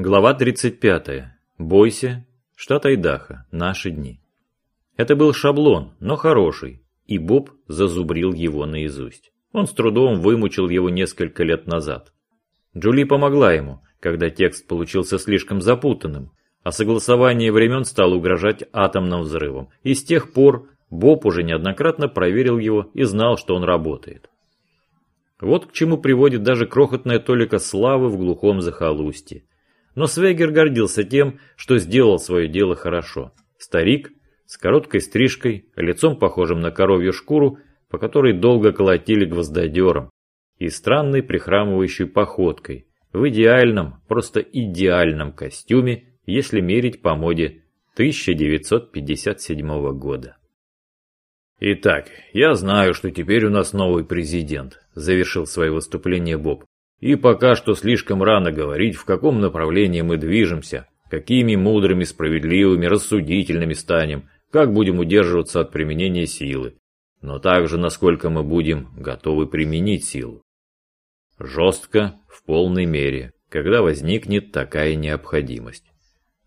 Глава 35. Бойся. Штат Айдахо. Наши дни. Это был шаблон, но хороший, и Боб зазубрил его наизусть. Он с трудом вымучил его несколько лет назад. Джули помогла ему, когда текст получился слишком запутанным, а согласование времен стало угрожать атомным взрывом, и с тех пор Боб уже неоднократно проверил его и знал, что он работает. Вот к чему приводит даже крохотная толика славы в глухом захолустье. Но Свегер гордился тем, что сделал свое дело хорошо. Старик с короткой стрижкой, лицом похожим на коровью шкуру, по которой долго колотили гвоздодером, и странной прихрамывающей походкой, в идеальном, просто идеальном костюме, если мерить по моде 1957 года. «Итак, я знаю, что теперь у нас новый президент», – завершил свое выступление Боб. И пока что слишком рано говорить, в каком направлении мы движемся, какими мудрыми, справедливыми, рассудительными станем, как будем удерживаться от применения силы, но также насколько мы будем готовы применить силу. Жестко, в полной мере, когда возникнет такая необходимость.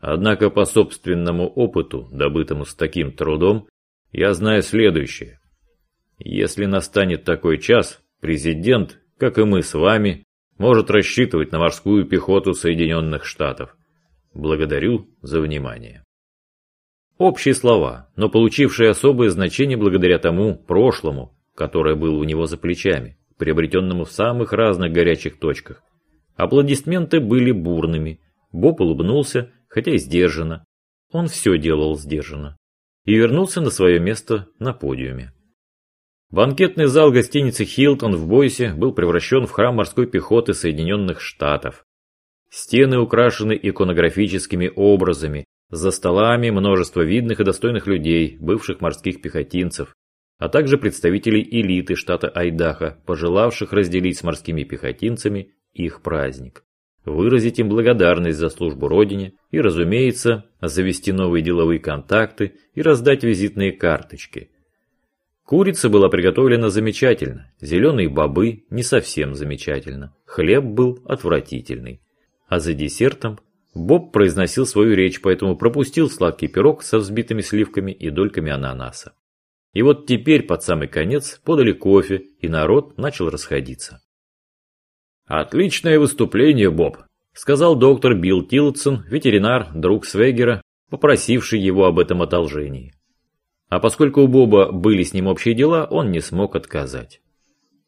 Однако по собственному опыту, добытому с таким трудом, я знаю следующее. Если настанет такой час, президент, как и мы с вами, может рассчитывать на морскую пехоту Соединенных Штатов. Благодарю за внимание. Общие слова, но получившие особое значение благодаря тому прошлому, которое было у него за плечами, приобретенному в самых разных горячих точках. Аплодисменты были бурными. Боб улыбнулся, хотя и сдержанно. Он все делал сдержанно. И вернулся на свое место на подиуме. Банкетный зал гостиницы «Хилтон» в Бойсе был превращен в храм морской пехоты Соединенных Штатов. Стены украшены иконографическими образами, за столами множество видных и достойных людей, бывших морских пехотинцев, а также представителей элиты штата Айдахо, пожелавших разделить с морскими пехотинцами их праздник. Выразить им благодарность за службу Родине и, разумеется, завести новые деловые контакты и раздать визитные карточки – Курица была приготовлена замечательно, зеленые бобы не совсем замечательно, хлеб был отвратительный. А за десертом Боб произносил свою речь, поэтому пропустил сладкий пирог со взбитыми сливками и дольками ананаса. И вот теперь под самый конец подали кофе, и народ начал расходиться. «Отличное выступление, Боб», — сказал доктор Билл Тилтсон, ветеринар, друг Свегера, попросивший его об этом одолжении. А поскольку у Боба были с ним общие дела, он не смог отказать.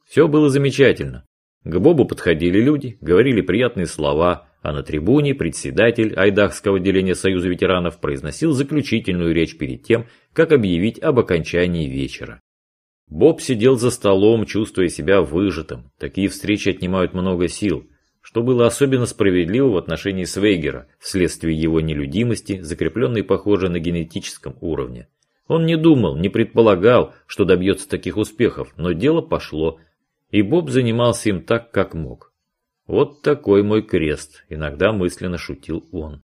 Все было замечательно. К Бобу подходили люди, говорили приятные слова, а на трибуне председатель Айдахского отделения Союза ветеранов произносил заключительную речь перед тем, как объявить об окончании вечера. Боб сидел за столом, чувствуя себя выжатым. Такие встречи отнимают много сил, что было особенно справедливо в отношении Свейгера, вследствие его нелюдимости, закрепленной, похоже, на генетическом уровне. Он не думал, не предполагал, что добьется таких успехов, но дело пошло, и Боб занимался им так, как мог. Вот такой мой крест, иногда мысленно шутил он.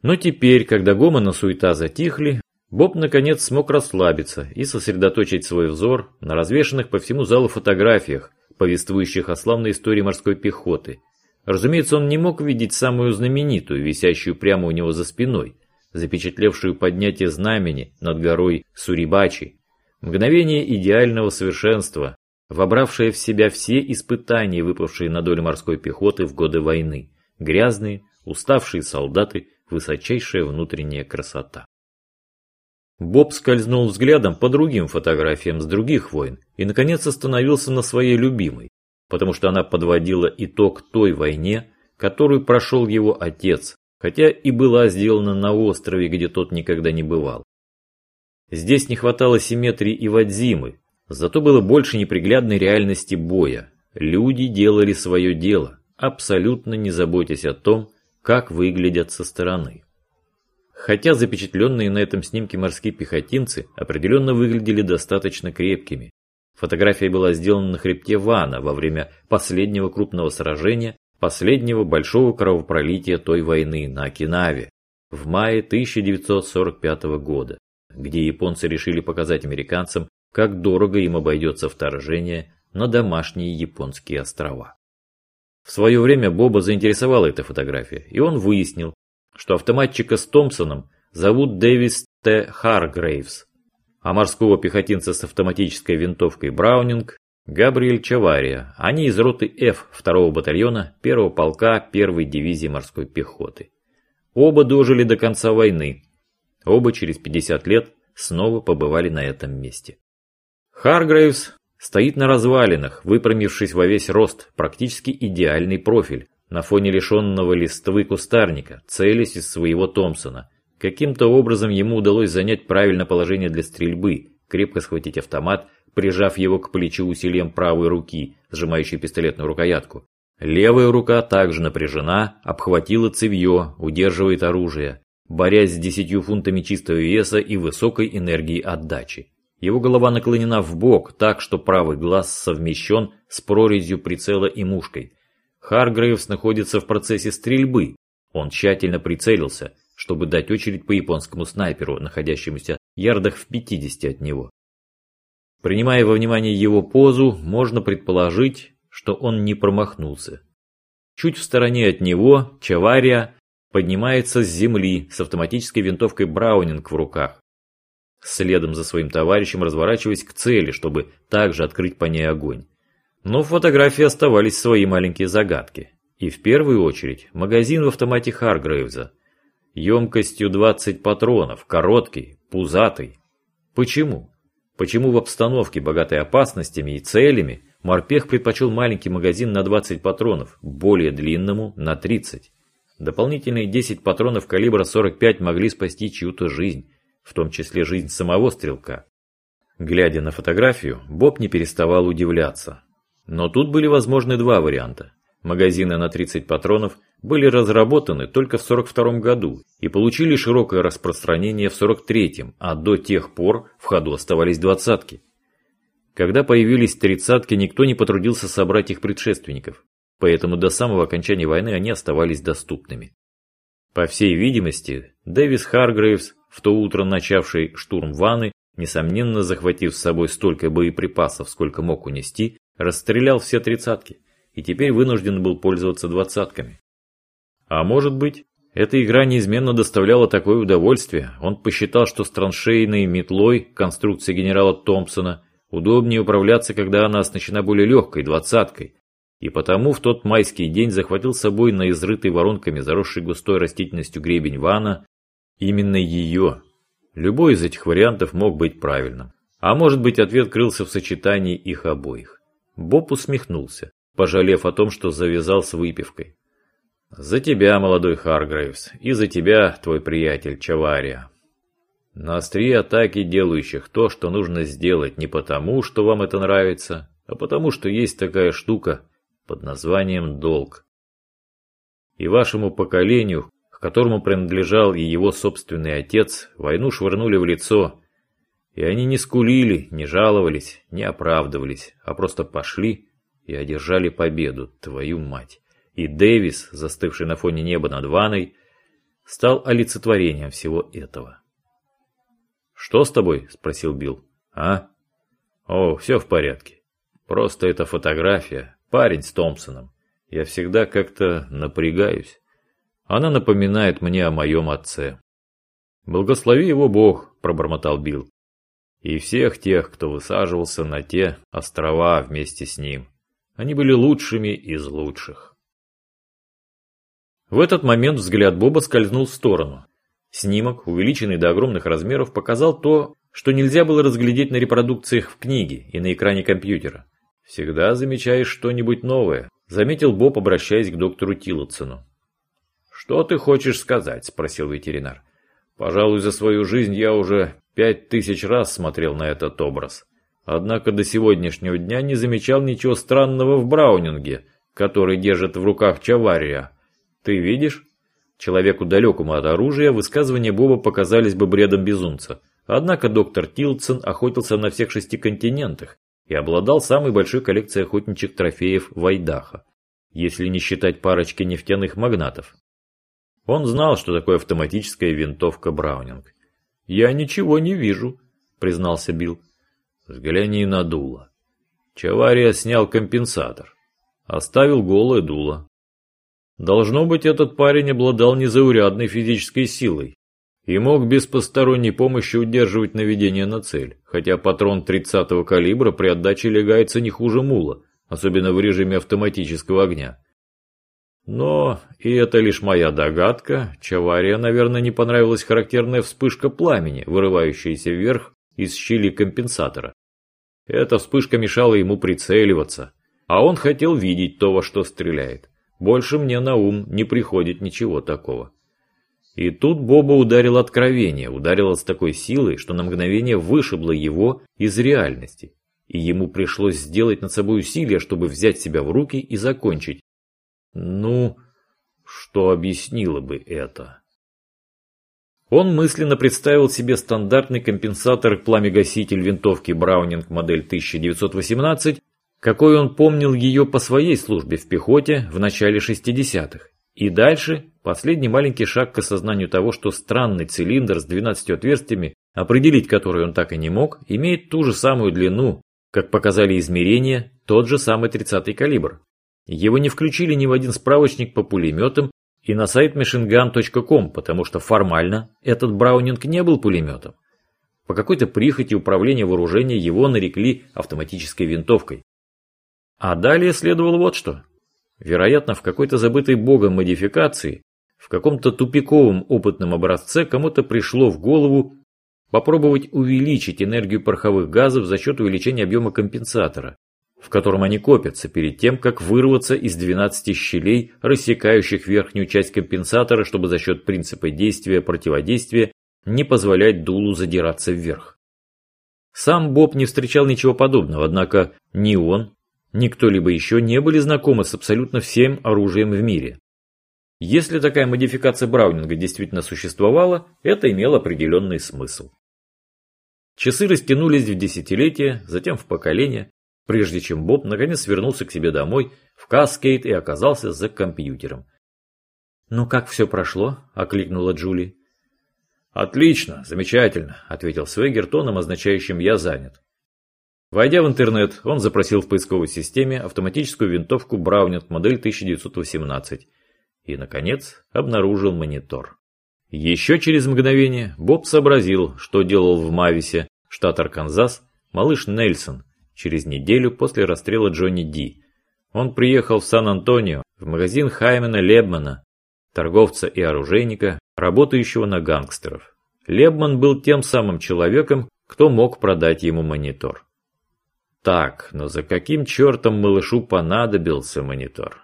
Но теперь, когда гомон и суета затихли, Боб наконец смог расслабиться и сосредоточить свой взор на развешанных по всему залу фотографиях, повествующих о славной истории морской пехоты. Разумеется, он не мог видеть самую знаменитую, висящую прямо у него за спиной – запечатлевшую поднятие знамени над горой Сурибачи, мгновение идеального совершенства, вобравшее в себя все испытания, выпавшие на долю морской пехоты в годы войны, грязные, уставшие солдаты, высочайшая внутренняя красота. Боб скользнул взглядом по другим фотографиям с других войн и, наконец, остановился на своей любимой, потому что она подводила итог той войне, которую прошел его отец, хотя и была сделана на острове, где тот никогда не бывал. Здесь не хватало симметрии и Вадзимы, зато было больше неприглядной реальности боя. Люди делали свое дело, абсолютно не заботясь о том, как выглядят со стороны. Хотя запечатленные на этом снимке морские пехотинцы определенно выглядели достаточно крепкими. Фотография была сделана на хребте Вана во время последнего крупного сражения последнего большого кровопролития той войны на Окинаве в мае 1945 года, где японцы решили показать американцам, как дорого им обойдется вторжение на домашние японские острова. В свое время Боба заинтересовала эта фотография, и он выяснил, что автоматчика с Томпсоном зовут Дэвис Т. Харгрейвс, а морского пехотинца с автоматической винтовкой Браунинг Габриэль Чавария. Они из роты F 2 батальона 1 полка 1 дивизии морской пехоты. Оба дожили до конца войны. Оба через 50 лет снова побывали на этом месте. Харгрейвс стоит на развалинах, выпрямившись во весь рост, практически идеальный профиль, на фоне лишенного листвы кустарника, целясь из своего Томпсона. Каким-то образом ему удалось занять правильное положение для стрельбы, крепко схватить автомат, прижав его к плечу усилием правой руки, сжимающей пистолетную рукоятку. Левая рука также напряжена, обхватила цевье, удерживает оружие, борясь с десятью фунтами чистого веса и высокой энергией отдачи. Его голова наклонена в бок так, что правый глаз совмещен с прорезью прицела и мушкой. Харгрейвс находится в процессе стрельбы. Он тщательно прицелился, чтобы дать очередь по японскому снайперу, находящемуся ярдах в 50 от него. Принимая во внимание его позу, можно предположить, что он не промахнулся. Чуть в стороне от него Чавария поднимается с земли с автоматической винтовкой Браунинг в руках. Следом за своим товарищем разворачиваясь к цели, чтобы также открыть по ней огонь. Но в фотографии оставались свои маленькие загадки. И в первую очередь магазин в автомате Харгрейвза. Емкостью 20 патронов, короткий, пузатый. Почему? Почему в обстановке, богатой опасностями и целями, Морпех предпочел маленький магазин на 20 патронов, более длинному на 30. Дополнительные 10 патронов калибра 45 могли спасти чью-то жизнь, в том числе жизнь самого стрелка. Глядя на фотографию, Боб не переставал удивляться. Но тут были возможны два варианта. Магазины на 30 патронов были разработаны только в 42 году и получили широкое распространение в 43 а до тех пор в ходу оставались двадцатки. Когда появились тридцатки, никто не потрудился собрать их предшественников, поэтому до самого окончания войны они оставались доступными. По всей видимости, Дэвис Харгрейвс, в то утро начавший штурм Ванны, несомненно захватив с собой столько боеприпасов, сколько мог унести, расстрелял все тридцатки и теперь вынужден был пользоваться двадцатками. А может быть, эта игра неизменно доставляла такое удовольствие, он посчитал, что с траншейной метлой конструкции генерала Томпсона Удобнее управляться, когда она оснащена более легкой, двадцаткой. И потому в тот майский день захватил с собой на изрытый воронками заросший густой растительностью гребень вана именно ее. Любой из этих вариантов мог быть правильным. А может быть ответ крылся в сочетании их обоих. Боб усмехнулся, пожалев о том, что завязал с выпивкой. «За тебя, молодой Харгрейвс, и за тебя, твой приятель Чавария. На острие атаки делающих то, что нужно сделать не потому, что вам это нравится, а потому, что есть такая штука под названием долг. И вашему поколению, к которому принадлежал и его собственный отец, войну швырнули в лицо, и они не скулили, не жаловались, не оправдывались, а просто пошли и одержали победу, твою мать. И Дэвис, застывший на фоне неба над ванной, стал олицетворением всего этого. «Что с тобой?» – спросил Билл. «А? О, все в порядке. Просто это фотография. Парень с Томпсоном. Я всегда как-то напрягаюсь. Она напоминает мне о моем отце». «Благослови его Бог», – пробормотал Билл. «И всех тех, кто высаживался на те острова вместе с ним. Они были лучшими из лучших». В этот момент взгляд Боба скользнул в сторону. Снимок, увеличенный до огромных размеров, показал то, что нельзя было разглядеть на репродукциях в книге и на экране компьютера. «Всегда замечаешь что-нибудь новое», – заметил Боб, обращаясь к доктору Тиллотсону. «Что ты хочешь сказать?» – спросил ветеринар. «Пожалуй, за свою жизнь я уже пять тысяч раз смотрел на этот образ. Однако до сегодняшнего дня не замечал ничего странного в Браунинге, который держит в руках Чавария. Ты видишь?» Человеку далекому от оружия высказывания Боба показались бы бредом безумца. Однако доктор Тилдсон охотился на всех шести континентах и обладал самой большой коллекцией охотничьих трофеев Вайдаха, если не считать парочки нефтяных магнатов. Он знал, что такое автоматическая винтовка Браунинг. «Я ничего не вижу», — признался Билл. «Взгляни на дуло». Чавария снял компенсатор. Оставил голое дуло. Должно быть, этот парень обладал незаурядной физической силой и мог без посторонней помощи удерживать наведение на цель, хотя патрон 30-го калибра при отдаче легается не хуже мула, особенно в режиме автоматического огня. Но, и это лишь моя догадка, Чавария, наверное, не понравилась характерная вспышка пламени, вырывающаяся вверх из щели компенсатора. Эта вспышка мешала ему прицеливаться, а он хотел видеть то, во что стреляет. Больше мне на ум не приходит ничего такого. И тут Боба ударил откровение, ударило с такой силой, что на мгновение вышибло его из реальности. И ему пришлось сделать над собой усилие, чтобы взять себя в руки и закончить. Ну, что объяснило бы это? Он мысленно представил себе стандартный компенсатор-пламегаситель винтовки Браунинг модель 1918, какой он помнил ее по своей службе в пехоте в начале 60-х. И дальше последний маленький шаг к осознанию того, что странный цилиндр с 12 отверстиями, определить который он так и не мог, имеет ту же самую длину, как показали измерения, тот же самый 30-й калибр. Его не включили ни в один справочник по пулеметам и на сайт machinegun.com, потому что формально этот Браунинг не был пулеметом. По какой-то прихоти управления вооружения его нарекли автоматической винтовкой. А далее следовало вот что. Вероятно, в какой-то забытой богом модификации, в каком-то тупиковом опытном образце кому-то пришло в голову попробовать увеличить энергию пороховых газов за счет увеличения объема компенсатора, в котором они копятся перед тем, как вырваться из 12 щелей, рассекающих верхнюю часть компенсатора, чтобы за счет принципа действия-противодействия не позволять дулу задираться вверх. Сам Боб не встречал ничего подобного, однако ни он, ни кто-либо еще не были знакомы с абсолютно всем оружием в мире. Если такая модификация Браунинга действительно существовала, это имело определенный смысл. Часы растянулись в десятилетия, затем в поколения, прежде чем Боб наконец вернулся к себе домой, в Каскейт и оказался за компьютером. «Ну как все прошло?» – окликнула Джули. «Отлично, замечательно», – ответил Свегер тоном, означающим «я занят». Войдя в интернет, он запросил в поисковой системе автоматическую винтовку Браунинг модель 1918 и, наконец, обнаружил монитор. Еще через мгновение Боб сообразил, что делал в Мависе, штат Арканзас, малыш Нельсон, через неделю после расстрела Джонни Ди. Он приехал в Сан-Антонио, в магазин Хаймена Лебмана, торговца и оружейника, работающего на гангстеров. Лебман был тем самым человеком, кто мог продать ему монитор. Так, но за каким чертом малышу понадобился монитор?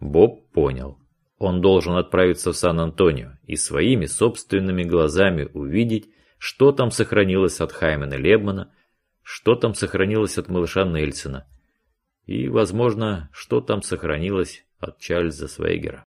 Боб понял. Он должен отправиться в Сан-Антонио и своими собственными глазами увидеть, что там сохранилось от Хаймена Лебмана, что там сохранилось от малыша Нельсона и, возможно, что там сохранилось от Чарльза Свейгера.